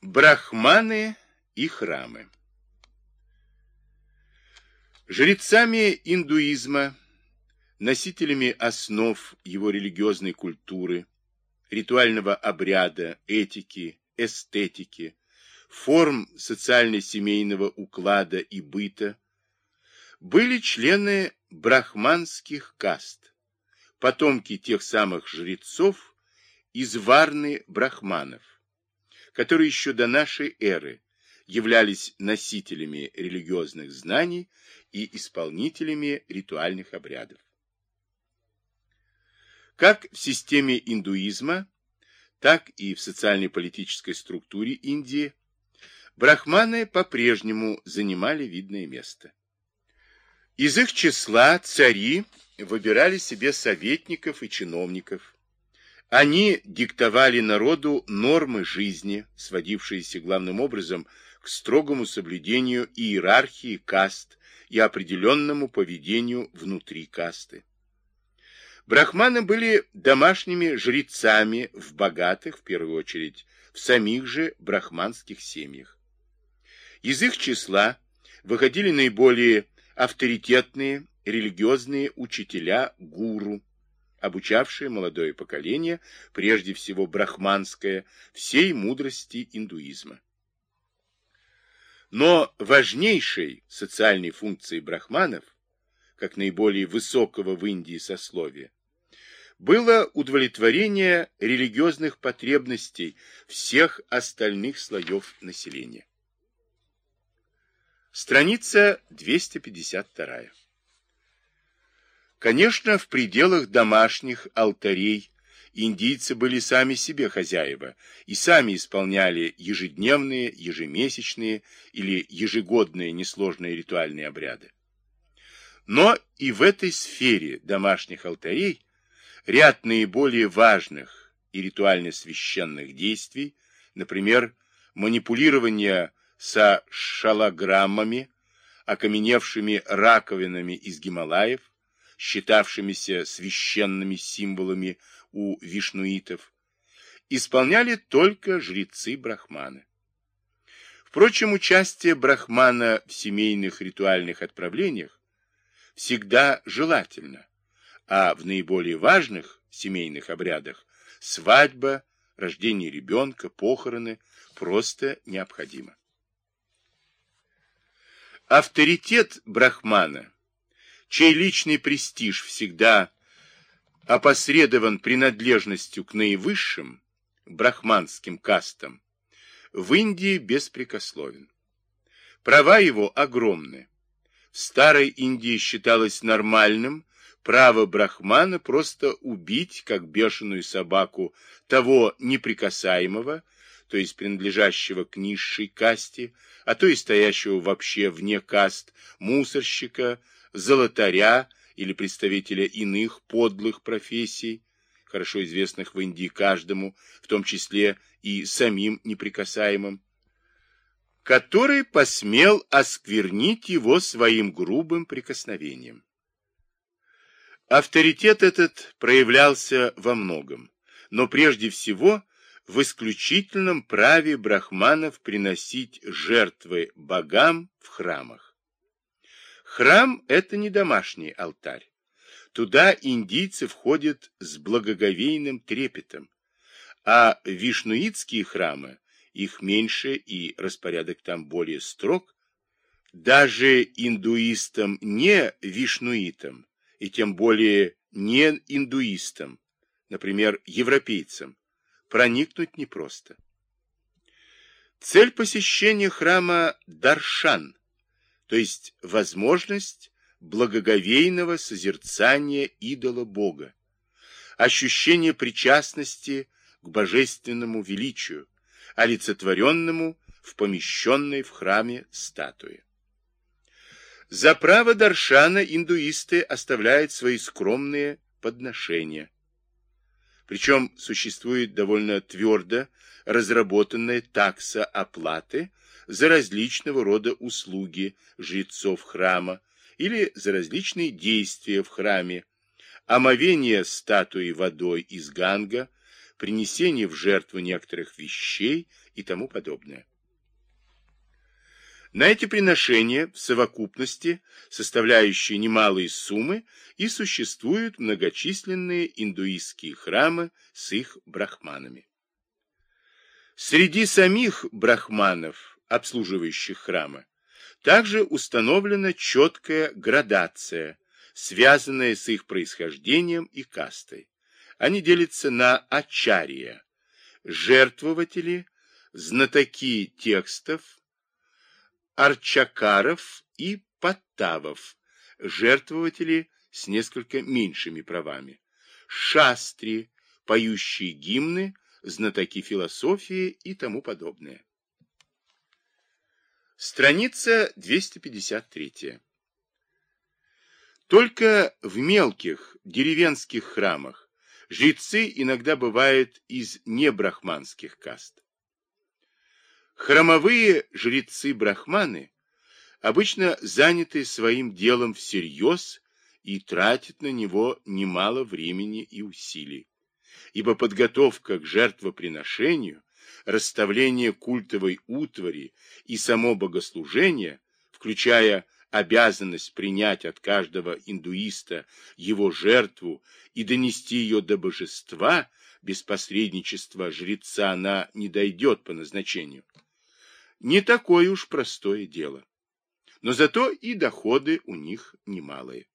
Брахманы и храмы. Жрецами индуизма, носителями основ его религиозной культуры, ритуального обряда, этики, эстетики, форм социально-семейного уклада и быта, были члены брахманских каст, потомки тех самых жрецов из варны брахманов, которые еще до нашей эры являлись носителями религиозных знаний и исполнителями ритуальных обрядов. Как в системе индуизма, так и в социально-политической структуре Индии брахманы по-прежнему занимали видное место. Из их числа цари выбирали себе советников и чиновников, они диктовали народу нормы жизни, сводившиеся главным образом к строгому соблюдению иерархии каст и определенному поведению внутри касты. Брахманы были домашними жрецами в богатых, в первую очередь, в самих же брахманских семьях. Из их числа выходили наиболее авторитетные религиозные учителя гуру, обучавшие молодое поколение, прежде всего брахманское, всей мудрости индуизма. Но важнейшей социальной функцией брахманов, как наиболее высокого в Индии сословия, было удовлетворение религиозных потребностей всех остальных слоев населения. Страница 252. Конечно, в пределах домашних алтарей индийцы были сами себе хозяева и сами исполняли ежедневные, ежемесячные или ежегодные несложные ритуальные обряды. Но и в этой сфере домашних алтарей ряд наиболее важных и ритуально священных действий, например, манипулирование со шалограммами, окаменевшими раковинами из Гималаев, считавшимися священными символами у вишнуитов, исполняли только жрецы Брахмана. Впрочем, участие Брахмана в семейных ритуальных отправлениях всегда желательно, а в наиболее важных семейных обрядах свадьба, рождение ребенка, похороны просто необходимо. Авторитет Брахмана – чей личный престиж всегда опосредован принадлежностью к наивысшим брахманским кастам, в Индии беспрекословен. Права его огромны. В старой Индии считалось нормальным право брахмана просто убить, как бешеную собаку, того неприкасаемого, то есть принадлежащего к низшей касте, а то и стоящего вообще вне каст, мусорщика, золотаря или представителя иных подлых профессий, хорошо известных в Индии каждому, в том числе и самим неприкасаемым, который посмел осквернить его своим грубым прикосновением. Авторитет этот проявлялся во многом, но прежде всего в исключительном праве брахманов приносить жертвы богам в храмах. Храм – это не домашний алтарь. Туда индийцы входят с благоговейным трепетом, а вишнуитские храмы, их меньше и распорядок там более строг, даже индуистам не вишнуитам, и тем более не индуистам, например, европейцам, проникнуть непросто. Цель посещения храма Даршан – то есть возможность благоговейного созерцания идола Бога, ощущение причастности к божественному величию, олицетворенному в помещенной в храме статуе. За право Даршана индуисты оставляют свои скромные подношения. Причем существует довольно твердо разработанная такса оплаты за различного рода услуги жрецов храма или за различные действия в храме, омовение статуи водой из Ганга, принесение в жертву некоторых вещей и тому подобное. На эти приношения в совокупности, составляющие немалые суммы, и существуют многочисленные индуистские храмы с их брахманами. Среди самих брахманов, обслуживающих храмы, также установлена четкая градация, связанная с их происхождением и кастой. Они делятся на ачария, жертвователи, знатоки текстов, арчакаров и паттавов, жертвователи с несколько меньшими правами, шастри, поющие гимны, знатоки философии и тому подобное. Страница 253. Только в мелких деревенских храмах жрецы иногда бывают из небрахманских каст. Храмовые жрецы-брахманы обычно заняты своим делом всерьез и тратят на него немало времени и усилий, ибо подготовка к жертвоприношению, расставление культовой утвари и само богослужение, включая обязанность принять от каждого индуиста его жертву и донести ее до божества, без посредничества жреца она не дойдет по назначению не такое уж простое дело. Но зато и доходы у них немалые.